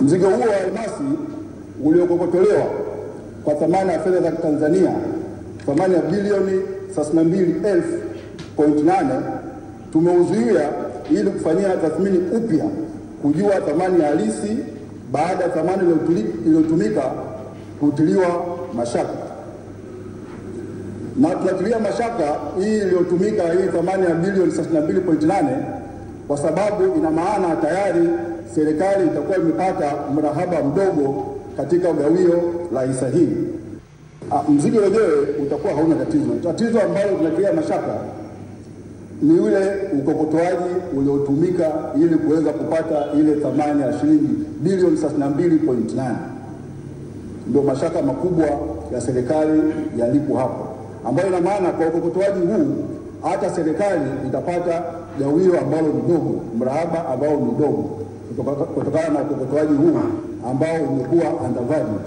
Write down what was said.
Mzigo huo wa almasi uliokokotolewa kwa thamani ya fedha za Tanzania thamani ya bilioni 32.8 tumeuzuia ili kufanyia tathmini upya kujua thamani ya halisi baada ya thamani iliyotumika kutiliwa mashaka, na tunatilia mashaka hii iliyotumika hii thamani ya bilioni 32.8 kwa sababu ina maana tayari serikali itakuwa imepata mrahaba mdogo katika gawio la hisa hii. Mzigo wenyewe utakuwa hauna tatizo. Tatizo ambalo tunatia mashaka ni ule ukokotoaji uliotumika ili kuweza kupata ile thamani ya shilingi bilioni 32.8. Ndio mashaka makubwa ya serikali yalipo hapo, ambayo ina maana kwa ukokotoaji huu hata serikali itapata gawio ambalo ni dogo, mrahaba ambao ni dogo kutokana na ukokotoaji huu ambao umekuwa undervalued.